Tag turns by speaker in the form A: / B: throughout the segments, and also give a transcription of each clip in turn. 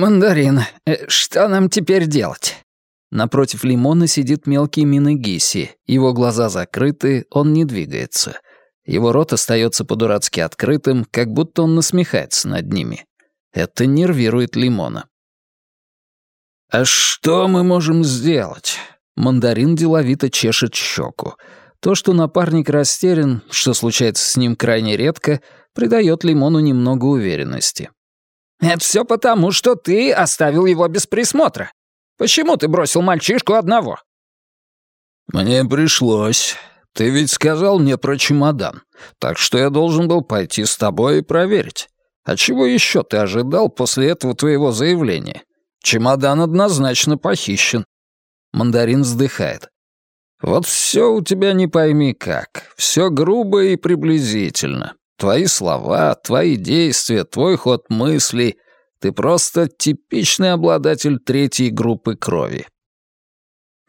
A: «Мандарин, э, что нам теперь делать?» Напротив лимона сидит мелкий Минагиси. Его глаза закрыты, он не двигается. Его рот остается по-дурацки открытым, как будто он насмехается над ними. Это нервирует лимона. «А что мы можем сделать?» Мандарин деловито чешет щеку. То, что напарник растерян, что случается с ним крайне редко, придает лимону немного уверенности.
B: «Это все потому, что ты оставил его без присмотра. Почему ты бросил мальчишку одного?»
C: «Мне пришлось. Ты ведь сказал мне про чемодан, так что я должен был пойти с тобой и проверить. А чего еще ты ожидал после этого твоего заявления? Чемодан однозначно похищен». Мандарин вздыхает. «Вот все у тебя не пойми как. Все грубо и приблизительно. Твои слова, твои действия, твой ход мыслей — ты просто типичный обладатель третьей группы крови».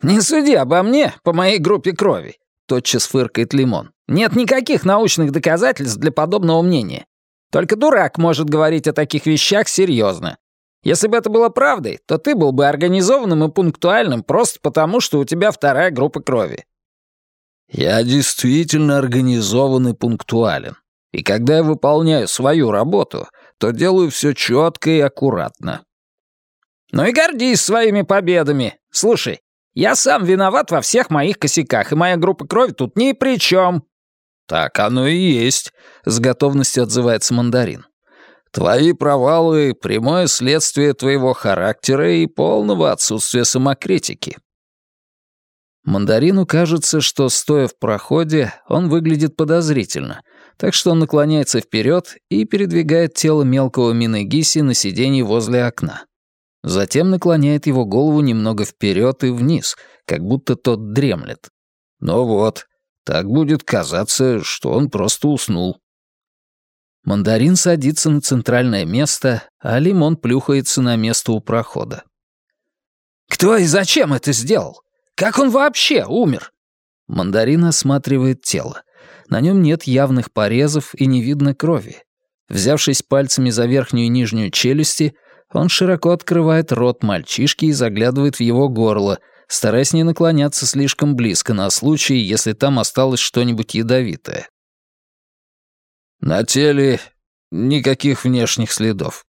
B: «Не суди обо мне по моей группе крови», — тотчас фыркает Лимон. «Нет никаких научных доказательств для подобного мнения. Только дурак может говорить о таких вещах серьезно. Если бы это было правдой, то ты был бы организованным и пунктуальным просто потому, что у тебя вторая группа крови».
C: «Я действительно организован и пунктуален. И когда я выполняю свою работу, то делаю все четко и аккуратно.
B: Ну и гордись своими победами. Слушай, я сам виноват во всех моих косяках, и моя группа крови тут ни при чем.
C: Так оно и есть, с готовностью отзывается мандарин. Твои провалы — прямое следствие твоего характера и полного отсутствия самокритики. Мандарину кажется, что, стоя в проходе, он выглядит подозрительно, так что он наклоняется вперед и передвигает тело мелкого Минегиси на сиденье возле окна. Затем наклоняет его голову немного вперед и вниз, как будто тот дремлет. Ну вот, так будет казаться, что он просто уснул. Мандарин садится на центральное место, а Лимон плюхается на место у прохода.
B: «Кто и зачем это сделал? Как он вообще умер?»
A: Мандарин осматривает тело. На нем нет явных порезов и не видно крови. Взявшись пальцами за верхнюю и нижнюю челюсти, он широко открывает рот мальчишки и заглядывает в его горло, стараясь не наклоняться слишком близко на случай, если там осталось что-нибудь ядовитое.
C: На теле никаких внешних следов.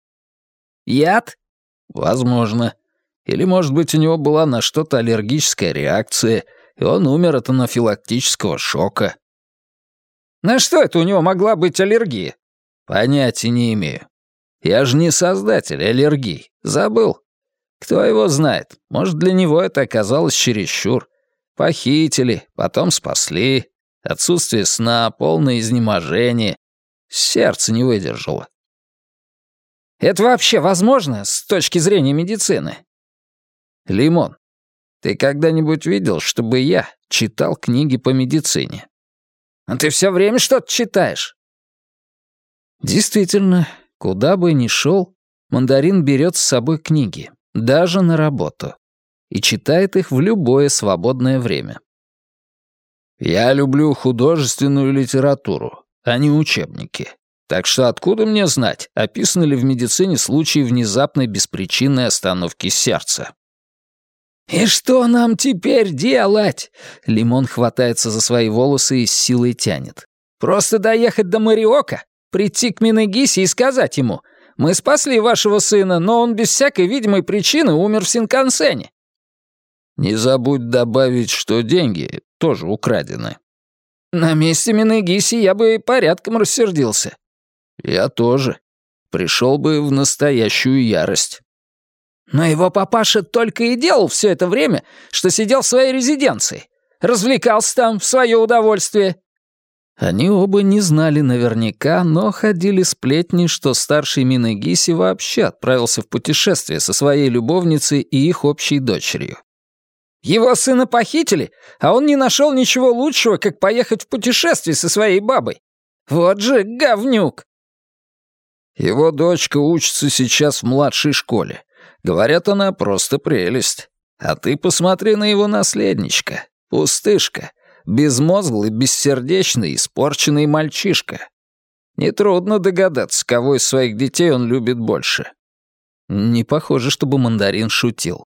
B: Яд?
C: Возможно. Или, может быть, у него была на что-то аллергическая реакция, и он умер от анафилактического шока.
B: На что это у него могла быть аллергия?
C: Понятия не имею. Я же не создатель аллергий. Забыл. Кто его знает? Может, для него это оказалось чересчур. Похитили, потом спасли. Отсутствие сна, полное изнеможение. Сердце не выдержало.
B: Это вообще возможно с точки зрения медицины?
C: Лимон, ты когда-нибудь видел, чтобы я читал книги по медицине?
B: А ты все время что-то читаешь».
A: Действительно, куда бы ни шел, мандарин берет с собой книги, даже на работу, и читает их в любое свободное время.
C: «Я люблю художественную литературу, а не учебники. Так что откуда мне знать, описаны ли в медицине случаи внезапной беспричинной остановки сердца?»
B: «И что нам теперь делать?» Лимон хватается за свои волосы и с силой тянет. «Просто доехать до Мариока, прийти к Минегисе и сказать ему, «Мы спасли вашего сына, но он без всякой видимой причины умер в Синкансене».
C: «Не забудь добавить, что деньги тоже украдены».
B: «На месте Минегиси я бы порядком рассердился».
C: «Я тоже. Пришел бы в настоящую ярость».
B: Но его папаша только и делал все это время, что сидел в своей резиденции. Развлекался там в свое удовольствие.
A: Они оба не знали наверняка, но ходили сплетни, что старший Минагиси вообще отправился в путешествие со своей любовницей и их общей дочерью.
B: Его сына похитили, а он не нашел ничего лучшего, как поехать в путешествие со своей бабой. Вот же говнюк.
C: Его дочка учится сейчас в младшей школе. Говорят, она просто прелесть. А ты посмотри на его наследничка. Пустышка. Безмозглый, бессердечный, испорченный мальчишка. Нетрудно догадаться, кого из своих детей он любит больше.
A: Не похоже, чтобы мандарин шутил.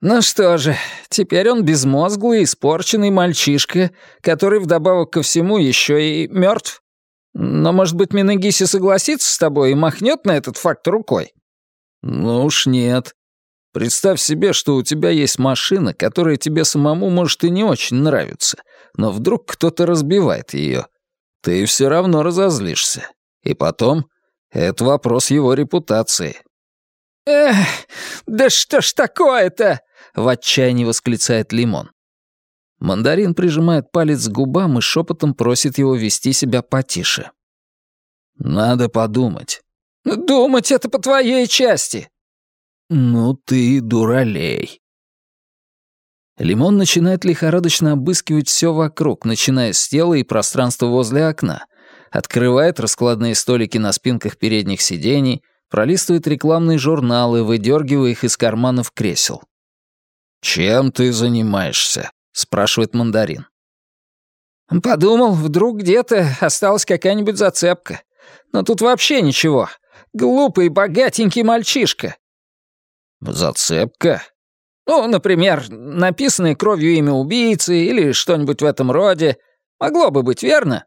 B: Ну что же, теперь он безмозглый, испорченный мальчишка, который вдобавок ко всему еще и мертв. Но, может быть, Минагиси согласится с тобой и махнет на этот факт рукой?
A: Ну уж нет. Представь себе, что у тебя есть машина, которая тебе самому может и не очень нравится, но вдруг кто-то разбивает ее. Ты все равно разозлишься. И потом, это вопрос его репутации.
B: «Эх, да что ж такое-то?» — в отчаянии восклицает Лимон.
A: Мандарин прижимает палец к губам и шепотом просит его вести себя потише. «Надо подумать».
B: «Думать это по твоей части».
A: «Ну ты дуралей». Лимон начинает лихорадочно обыскивать все вокруг, начиная с тела и пространства возле окна. Открывает раскладные столики на спинках передних сидений, пролистывает рекламные журналы, выдергивая их из карманов кресел. «Чем ты занимаешься?» — спрашивает мандарин.
B: «Подумал, вдруг где-то осталась какая-нибудь зацепка. Но тут вообще ничего. Глупый, богатенький мальчишка».
A: «Зацепка?»
B: «Ну, например, написанное кровью имя убийцы или что-нибудь в этом роде. Могло бы быть, верно?»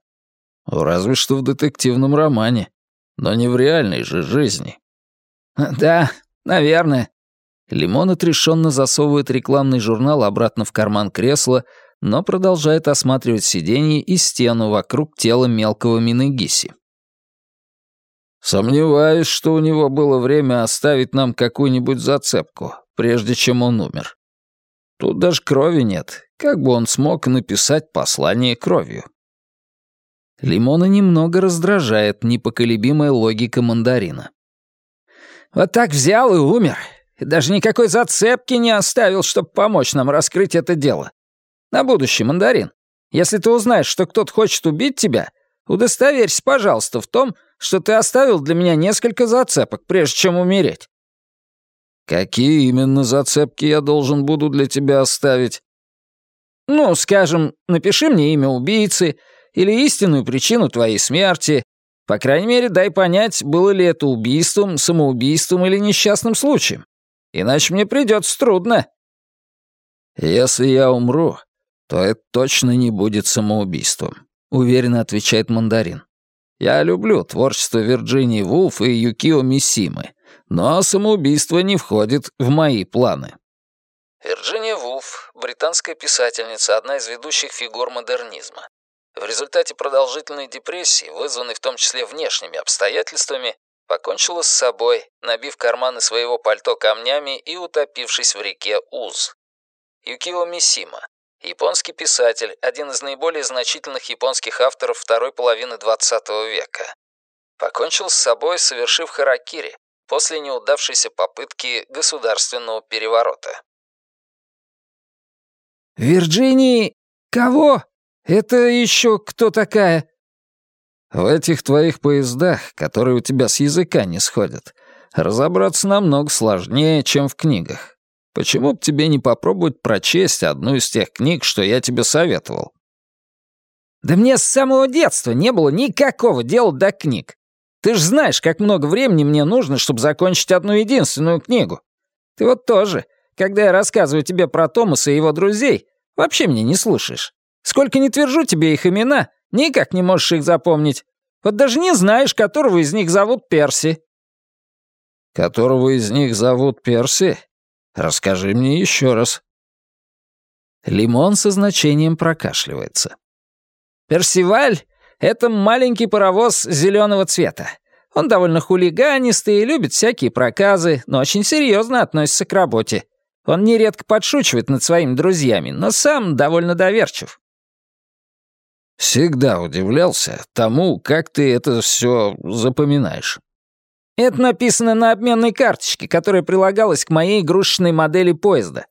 A: «Разве что в детективном романе. Но не в реальной же жизни».
B: «Да, наверное.
A: Лимон отрешенно засовывает рекламный журнал обратно в карман кресла, но продолжает осматривать сиденье и стену вокруг тела мелкого Минегиси. «Сомневаюсь, что у него было время оставить нам какую-нибудь зацепку, прежде чем он умер. Тут даже крови нет. Как бы он смог написать послание кровью?» Лимона немного раздражает непоколебимая логика мандарина.
B: «Вот так взял и умер. И даже никакой зацепки не оставил, чтобы помочь нам раскрыть это дело. На будущее, мандарин, если ты узнаешь, что кто-то хочет убить тебя, удостоверься, пожалуйста, в том, что ты оставил для меня несколько зацепок, прежде чем умереть».
A: «Какие именно зацепки я должен буду для тебя оставить?»
B: «Ну, скажем, напиши мне имя убийцы или истинную причину твоей смерти. По крайней мере, дай понять, было ли это убийством, самоубийством или несчастным случаем. Иначе мне придется трудно».
A: «Если я умру, то это точно не будет самоубийством», — уверенно отвечает мандарин. «Я люблю творчество Вирджинии Вулф и Юкио Мисимы, но самоубийство не входит в мои планы».
B: Вирджиния Вулф — британская писательница, одна из ведущих фигур модернизма. В результате продолжительной депрессии, вызванной в том числе внешними обстоятельствами, покончила с собой, набив карманы своего пальто камнями и утопившись в реке Уз. Юкио Мисима, японский писатель, один из наиболее значительных японских авторов второй половины XX века. Покончил с собой, совершив харакири после неудавшейся попытки государственного переворота. «Вирджинии... кого? Это еще кто такая?»
A: В этих твоих поездах, которые у тебя с языка не сходят, разобраться намного сложнее, чем в книгах. Почему бы тебе не попробовать прочесть одну из тех книг, что я тебе советовал?
B: Да мне с самого детства не было никакого дела до книг. Ты ж знаешь, как много времени мне нужно, чтобы закончить одну единственную книгу. Ты вот тоже, когда я рассказываю тебе про Томаса и его друзей, вообще меня не слушаешь. Сколько не твержу тебе их имена, Никак не можешь их запомнить. Вот даже не знаешь, которого из них зовут Перси».
A: «Которого из них зовут Перси? Расскажи мне еще раз».
B: Лимон со значением прокашливается. «Персиваль — это маленький паровоз зеленого цвета. Он довольно хулиганистый и любит всякие проказы, но очень серьезно относится к работе. Он нередко подшучивает над своими друзьями, но сам довольно доверчив.
A: Всегда удивлялся тому, как ты это все запоминаешь.
B: Это написано на обменной карточке, которая прилагалась к моей игрушечной модели поезда.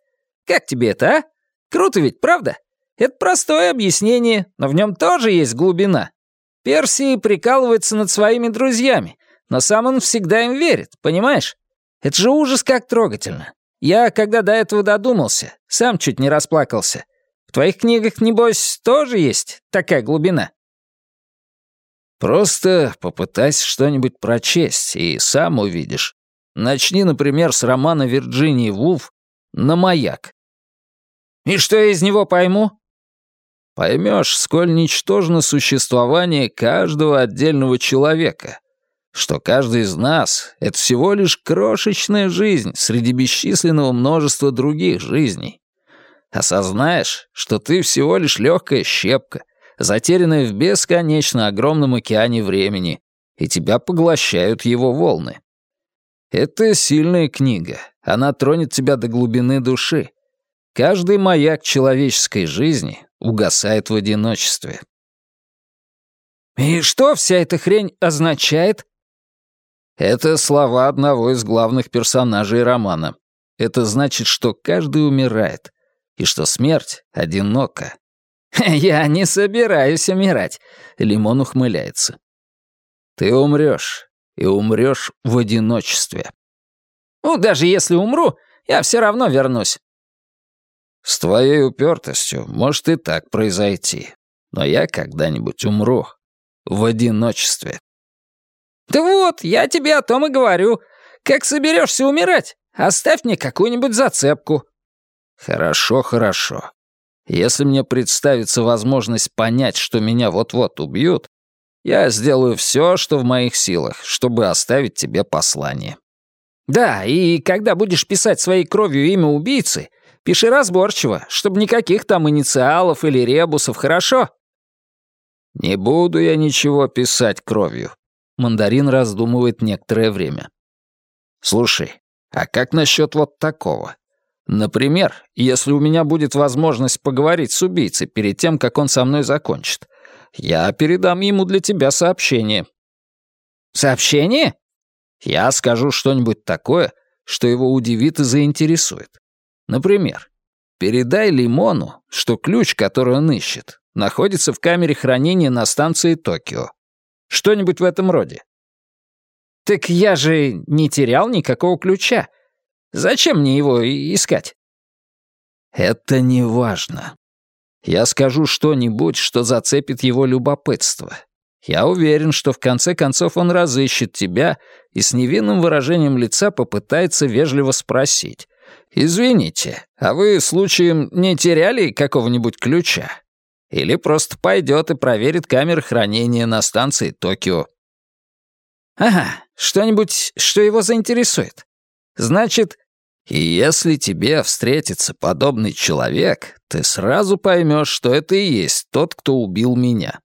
B: Как тебе это, а? Круто ведь, правда? Это простое объяснение, но в нем тоже есть глубина. Перси прикалывается над своими друзьями, но сам он всегда им верит, понимаешь? Это же ужас как трогательно. Я, когда до этого додумался, сам чуть не расплакался. В твоих книгах, небось, тоже есть такая глубина?»
A: «Просто попытайся что-нибудь прочесть, и сам увидишь. Начни, например, с романа Вирджинии Вулф «На маяк».
B: «И что я из него пойму?»
A: Поймешь, сколь ничтожно существование каждого отдельного человека, что каждый из нас — это всего лишь крошечная жизнь среди бесчисленного множества других жизней. Осознаешь, что ты всего лишь легкая щепка, затерянная в бесконечно огромном океане времени, и тебя поглощают его волны. Это сильная книга, она тронет тебя до глубины души. Каждый маяк человеческой жизни угасает в одиночестве.
B: «И что вся эта хрень означает?»
A: Это слова одного из главных персонажей романа. Это значит, что каждый умирает, и что смерть одинока.
B: «Я не собираюсь умирать», — Лимон ухмыляется.
A: «Ты умрешь, и умрешь в одиночестве».
B: «Ну, даже если умру, я все равно вернусь».
A: «С твоей упертостью может и так произойти, но я когда-нибудь умру в одиночестве».
B: «Да вот, я тебе о том и говорю. Как соберешься умирать, оставь мне какую-нибудь зацепку».
A: «Хорошо, хорошо. Если мне представится возможность понять, что меня вот-вот убьют, я сделаю все, что в моих силах, чтобы оставить тебе послание».
B: «Да, и когда будешь писать своей кровью имя убийцы, пиши разборчиво, чтобы никаких там инициалов или ребусов, хорошо?»
A: «Не буду я ничего писать кровью. Мандарин раздумывает некоторое время. «Слушай, а как насчет вот такого? Например, если у меня будет возможность поговорить с убийцей перед тем, как он со мной закончит, я передам ему для тебя сообщение».
B: «Сообщение?»
A: «Я скажу что-нибудь такое, что его удивит и заинтересует. Например, передай Лимону, что ключ, который он ищет, находится в камере хранения на станции Токио. Что-нибудь в этом роде.
B: Так я же не терял никакого ключа. Зачем мне его искать?
A: Это не важно. Я скажу что-нибудь, что зацепит его любопытство. Я уверен, что в конце концов он разыщет тебя и с невинным выражением лица попытается вежливо спросить. «Извините, а вы, случаем, не теряли какого-нибудь ключа?» Или просто пойдет и проверит камеры хранения на станции Токио.
B: Ага, что-нибудь, что его заинтересует. Значит,
A: если тебе встретится подобный человек, ты сразу поймешь, что это и есть тот, кто убил меня.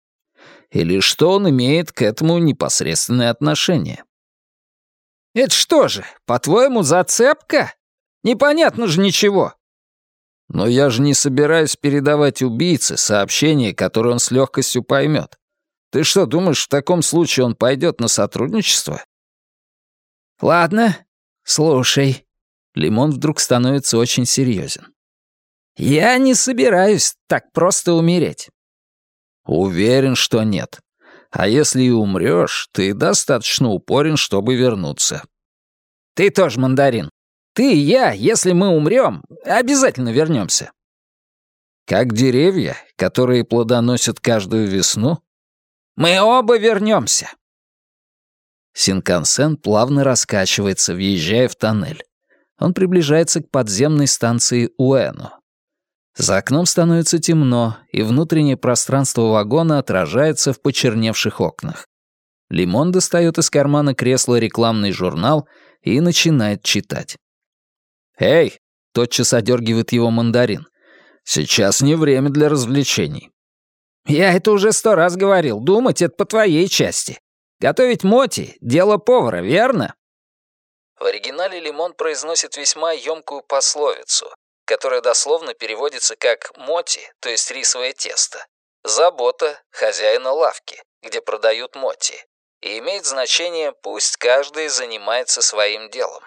A: Или что он имеет к этому непосредственное отношение.
B: Это что же, по-твоему, зацепка? Непонятно же ничего.
A: Но я же не собираюсь передавать убийце сообщение, которое он с легкостью поймет. Ты что, думаешь, в таком случае он пойдет на сотрудничество?
B: Ладно, слушай.
A: Лимон вдруг становится очень серьезен.
B: Я не собираюсь так просто умереть.
A: Уверен, что нет. А если и умрешь, ты достаточно упорен, чтобы вернуться.
B: Ты тоже мандарин. Ты и я, если мы умрем, обязательно вернемся.
A: Как деревья, которые плодоносят каждую весну?
B: Мы оба вернемся.
A: Синкансен плавно раскачивается, въезжая в тоннель. Он приближается к подземной станции Уэну. За окном становится темно, и внутреннее пространство вагона отражается в почерневших окнах. Лимон достает из кармана кресла рекламный журнал и начинает читать. «Эй!» — тотчас одергивает его мандарин. «Сейчас не время для развлечений».
B: «Я это уже сто раз говорил. Думать — это по твоей части. Готовить моти — дело повара, верно?»
A: В оригинале Лимон произносит весьма ёмкую пословицу, которая дословно переводится как «моти», то есть рисовое тесто, «забота хозяина лавки», где продают моти, и имеет значение «пусть каждый занимается своим делом».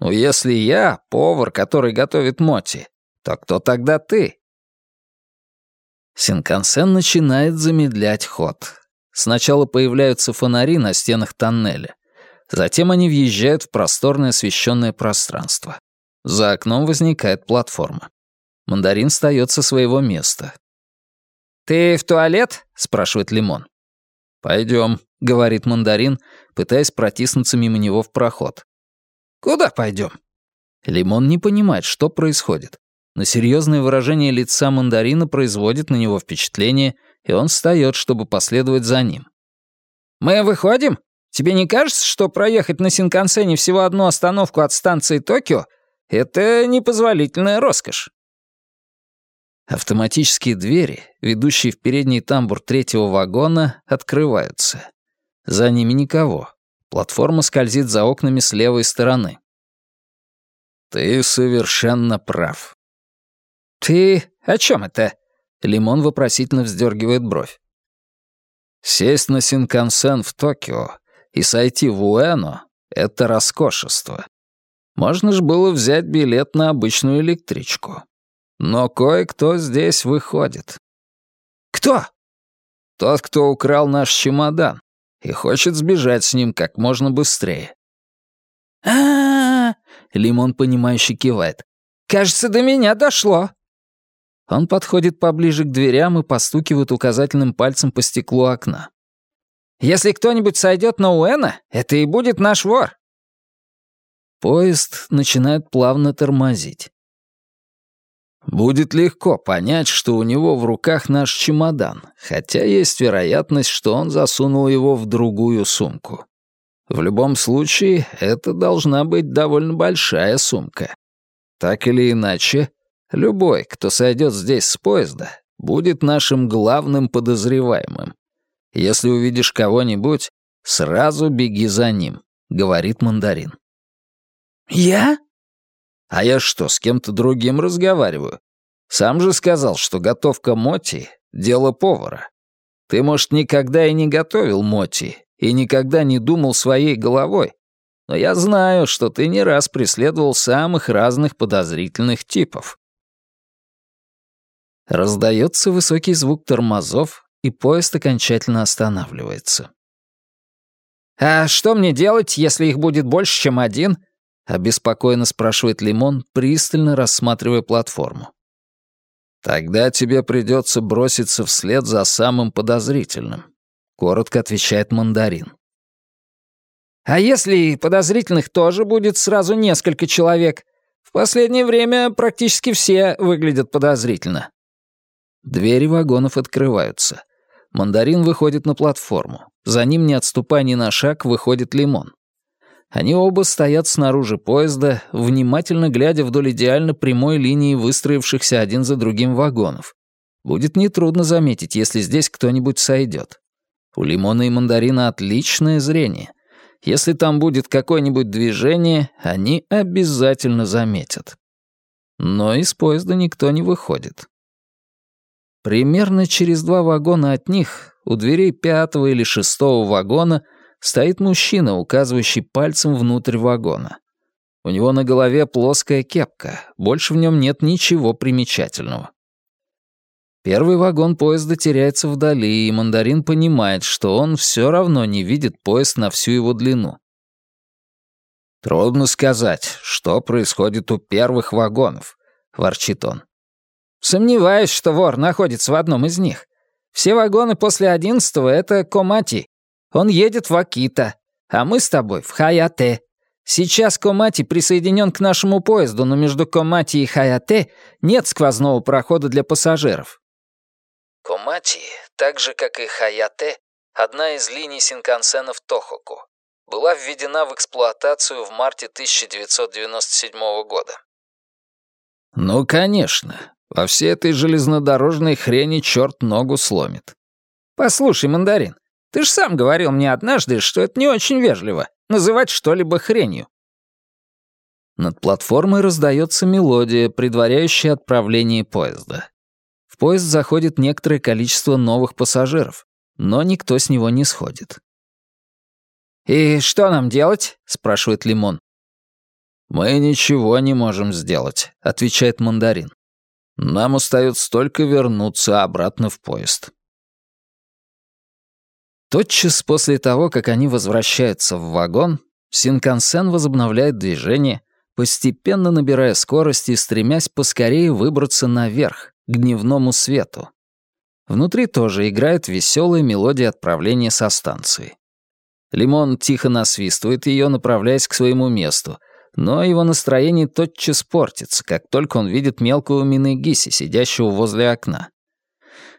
A: Ну, если я повар, который готовит моти, то кто тогда ты? Синкансен начинает замедлять ход. Сначала появляются фонари на стенах тоннеля. Затем они въезжают в просторное освещенное пространство. За окном возникает платформа. Мандарин встает со своего места.
B: «Ты в туалет?»
A: — спрашивает Лимон. «Пойдем», — говорит мандарин, пытаясь протиснуться мимо него в проход.
B: «Куда пойдем?»
A: Лимон не понимает, что происходит. Но серьезное выражение лица мандарина производит на него впечатление, и он встает, чтобы последовать за ним.
B: «Мы выходим? Тебе не кажется, что проехать на Синкансене всего одну остановку от станции Токио — это непозволительная роскошь?»
A: Автоматические двери, ведущие в передний тамбур третьего вагона, открываются. За ними никого. Платформа скользит за окнами с левой стороны. «Ты совершенно прав».
B: «Ты о чем это?»
A: Лимон вопросительно вздергивает бровь. Сесть на Синкансен в Токио и сойти в Уэно — это роскошество. Можно ж было взять билет на обычную электричку. Но кое-кто здесь выходит.
B: Кто?
A: Тот, кто украл наш чемодан и хочет сбежать с ним как можно быстрее.
B: а, -а, -а
A: Лимон, понимающе кивает.
B: «Кажется, до меня дошло».
A: Он подходит поближе к дверям и постукивает указательным пальцем по стеклу окна.
B: «Если кто-нибудь сойдет на Уэна, это и будет наш вор».
A: Поезд начинает плавно тормозить. Будет легко понять, что у него в руках наш чемодан, хотя есть вероятность, что он засунул его в другую сумку. В любом случае, это должна быть довольно большая сумка. Так или иначе, любой, кто сойдет здесь с поезда, будет нашим главным подозреваемым. Если увидишь кого-нибудь, сразу беги за ним, говорит мандарин.
B: Я?
A: А я что, с кем-то другим разговариваю? Сам же сказал, что готовка моти — дело повара. Ты, может, никогда и не готовил моти, и никогда не думал своей головой, но я знаю, что ты не раз преследовал самых разных подозрительных типов. Раздается высокий звук тормозов, и поезд окончательно останавливается.
B: «А что мне делать, если их будет больше, чем один?»
A: — обеспокоенно спрашивает Лимон, пристально рассматривая платформу. «Тогда тебе придется броситься вслед за самым подозрительным», — коротко отвечает мандарин.
B: «А если подозрительных тоже будет сразу несколько человек? В последнее время практически все выглядят подозрительно».
A: Двери вагонов открываются. Мандарин выходит на платформу. За ним, не отступая ни на шаг, выходит Лимон. Они оба стоят снаружи поезда, внимательно глядя вдоль идеально прямой линии выстроившихся один за другим вагонов. Будет нетрудно заметить, если здесь кто-нибудь сойдет. У Лимона и Мандарина отличное зрение. Если там будет какое-нибудь движение, они обязательно заметят. Но из поезда никто не выходит. Примерно через два вагона от них, у дверей пятого или шестого вагона, стоит мужчина, указывающий пальцем внутрь вагона. У него на голове плоская кепка, больше в нем нет ничего примечательного. Первый вагон поезда теряется вдали, и мандарин понимает, что он все равно не видит поезд на всю его длину. «Трудно сказать, что происходит у первых вагонов», — ворчит он.
B: «Сомневаюсь, что вор находится в одном из них. Все вагоны после одиннадцатого — это Комати, он едет в Акита, а мы с тобой в Хаяте. Сейчас Комати присоединен к нашему поезду, но между Комати и Хаяте нет сквозного прохода для пассажиров».
A: Комати, так же как и Хаяте, одна из линий Синкансена в Тохоку, была введена в эксплуатацию в марте 1997 года. Ну, конечно. Во всей этой железнодорожной хрени черт ногу сломит.
B: Послушай, мандарин, ты же сам говорил мне однажды, что это не очень вежливо — называть что-либо хренью».
A: Над платформой раздается мелодия, предваряющая отправление поезда. В поезд заходит некоторое количество новых пассажиров, но никто с него не сходит.
B: «И что нам делать?» — спрашивает Лимон.
A: «Мы ничего не можем сделать», — отвечает мандарин. «Нам остается только вернуться обратно в поезд». Тотчас после того, как они возвращаются в вагон, Синкансен возобновляет движение, постепенно набирая скорость и стремясь поскорее выбраться наверх, к дневному свету. Внутри тоже играет веселая мелодия отправления со станции. Лимон тихо насвистывает ее, направляясь к своему месту, но его настроение тотчас портится, как только он видит мелкого Минегиси, сидящего возле окна.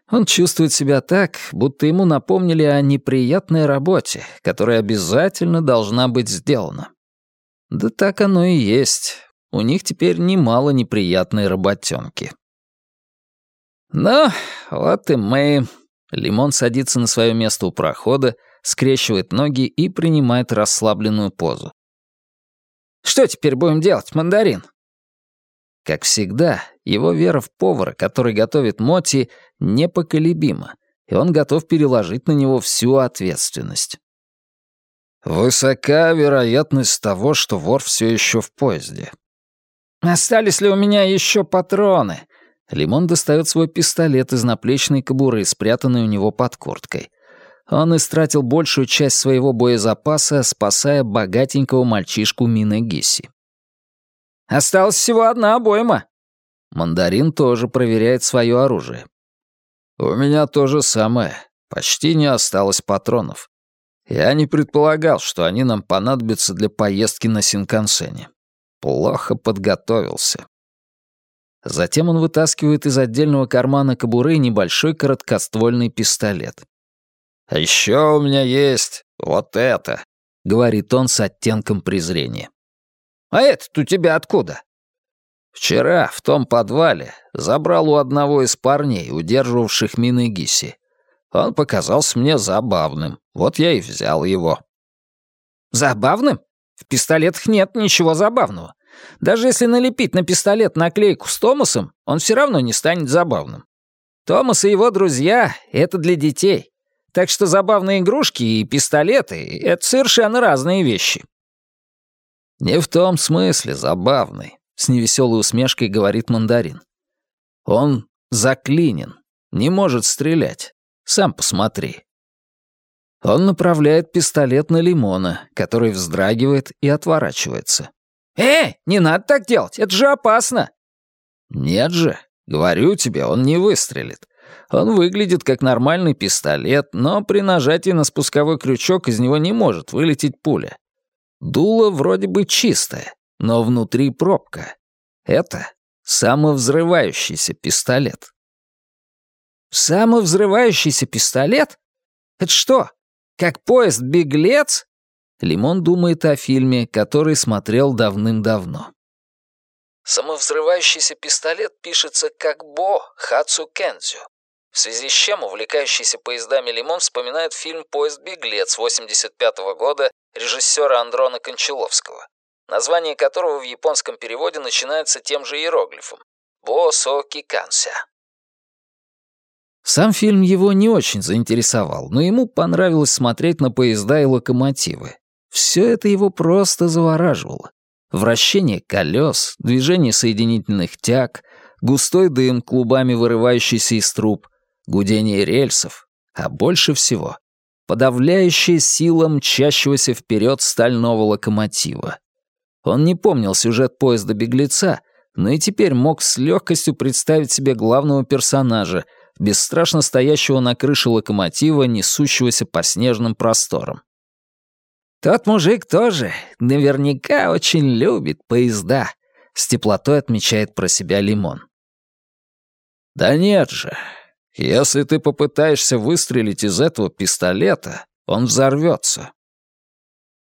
A: Он чувствует себя так, будто ему напомнили о неприятной работе, которая обязательно должна быть сделана. Да так оно и есть. У них теперь немало неприятной работенки. «Ну, вот и мы...» Лимон садится на свое место у прохода, скрещивает ноги и принимает расслабленную позу. «Что теперь будем делать, мандарин?» Как всегда, его вера в повара, который готовит Моти, непоколебима, и он готов переложить на него всю ответственность.
C: «Высока вероятность того, что вор все еще в поезде».
B: «Остались ли у меня еще патроны?»
A: Лимон достает свой пистолет из наплечной кобуры, спрятанной у него под курткой. Он истратил большую часть своего боезапаса, спасая богатенького мальчишку Мины Гисси.
B: «Осталась всего одна обойма».
A: Мандарин тоже проверяет свое оружие.
C: «У меня то же самое. Почти не осталось патронов. Я не предполагал, что они нам понадобятся для поездки на Синкансене. Плохо подготовился».
A: Затем он вытаскивает из отдельного кармана кобуры небольшой короткоствольный пистолет.
C: «А еще у меня есть вот это», —
A: говорит он с оттенком презрения.
B: «А этот у тебя откуда?»
C: «Вчера в том подвале забрал у одного из парней, удерживавших мины Гиси. Он показался мне забавным, вот я и взял его».
B: «Забавным? В пистолетах нет ничего забавного. Даже если налепить на пистолет наклейку с Томасом, он все равно не станет забавным. Томас и его друзья — это для детей. Так что забавные игрушки и пистолеты — это совершенно разные вещи.
C: «Не в том смысле забавный», — с невеселой усмешкой говорит мандарин. «Он заклинен, не может стрелять. Сам посмотри». Он направляет пистолет на Лимона, который вздрагивает и отворачивается.
B: «Эй, не надо так делать, это же опасно!»
C: «Нет же, говорю тебе, он не выстрелит. Он выглядит как нормальный пистолет, но при нажатии на спусковой крючок из него не может вылететь пуля. Дуло вроде бы чистое, но внутри пробка. Это самовзрывающийся пистолет».
B: «Самовзрывающийся пистолет? Это что, как поезд-беглец?»
A: Лимон думает о фильме, который смотрел давным-давно.
D: Самовзрывающийся пистолет пишется как Бо Хацу Кензю. В связи с чем увлекающийся поездами Лимон вспоминает фильм «Поезд-беглец» 85 -го года режиссера Андрона Кончаловского, название которого в японском переводе начинается тем же иероглифом «Бо Со Киканся».
A: Сам фильм его не очень заинтересовал, но ему понравилось смотреть на поезда и локомотивы. Все это его просто завораживало. Вращение колес, движение соединительных тяг, густой дым, клубами вырывающийся из труб, гудение рельсов, а больше всего — подавляющая сила мчащегося вперед стального локомотива. Он не помнил сюжет поезда-беглеца, но и теперь мог с легкостью представить себе главного персонажа, бесстрашно стоящего на крыше локомотива, несущегося по снежным просторам.
B: «Тот мужик тоже наверняка очень любит поезда», — с теплотой отмечает про себя Лимон.
C: «Да нет же. Если ты попытаешься выстрелить из этого пистолета, он взорвется».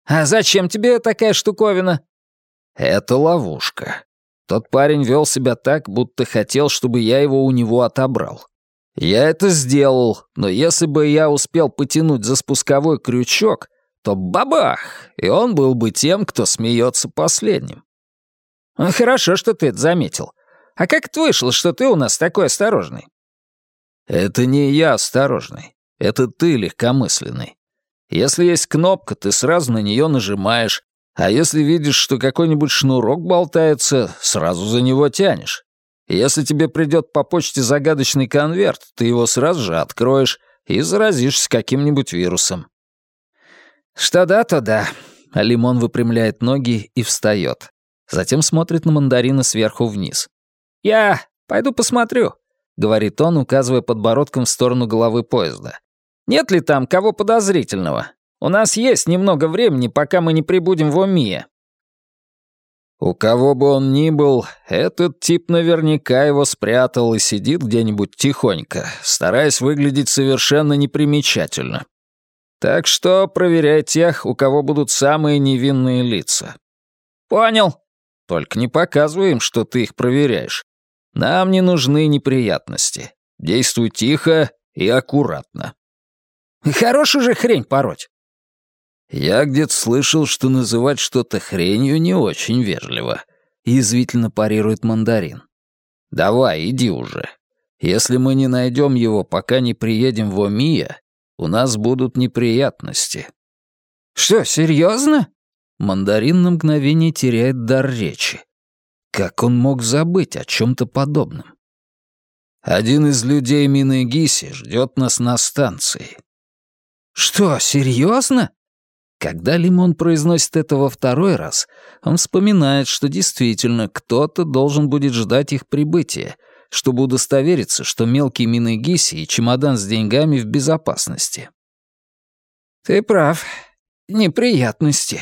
B: «А зачем тебе такая штуковина?»
C: «Это ловушка. Тот парень вел себя так, будто хотел, чтобы я его у него отобрал. Я это сделал, но если бы я успел потянуть за спусковой крючок, то бабах, и он был бы тем, кто смеется последним.
B: Хорошо, что ты это заметил. А как это вышло, что ты у нас такой осторожный?
C: Это не я осторожный, это ты легкомысленный. Если есть кнопка, ты сразу на нее нажимаешь, а если видишь, что какой-нибудь шнурок болтается, сразу за него тянешь. Если тебе придет по почте загадочный конверт, ты его сразу же откроешь и заразишься каким-нибудь вирусом.
B: «Что да, то да».
A: Лимон выпрямляет ноги и встает. Затем смотрит на мандарина сверху вниз.
B: «Я пойду посмотрю.
A: — говорит он, указывая подбородком в сторону головы поезда. «Нет ли там кого подозрительного? У нас есть немного времени, пока мы не прибудем в Омия».
C: У кого бы он ни был, этот тип наверняка его спрятал и сидит где-нибудь тихонько, стараясь выглядеть совершенно непримечательно. Так что проверяй тех, у кого будут самые невинные лица.
A: Понял.
C: Только не показывай им, что ты их проверяешь. Нам не нужны неприятности. Действуй тихо и аккуратно.
A: Хорошую же хрень пороть.
C: Я где-то слышал, что называть что-то хренью не очень вежливо. Язвительно парирует мандарин. Давай, иди уже. Если мы не найдем его, пока не приедем в Омия, у нас будут неприятности.
A: Что, серьезно?
C: Мандарин на мгновение теряет дар речи. Как он мог забыть о чем-то подобном? Один из людей Минегиси ждет нас на станции.
A: Что, серьезно?
C: Когда Лимон произносит это во второй раз, он вспоминает, что действительно кто-то должен будет ждать их прибытия, чтобы удостовериться, что мелкий Минегиси и чемодан с деньгами в безопасности.
A: «Ты прав. Неприятности»,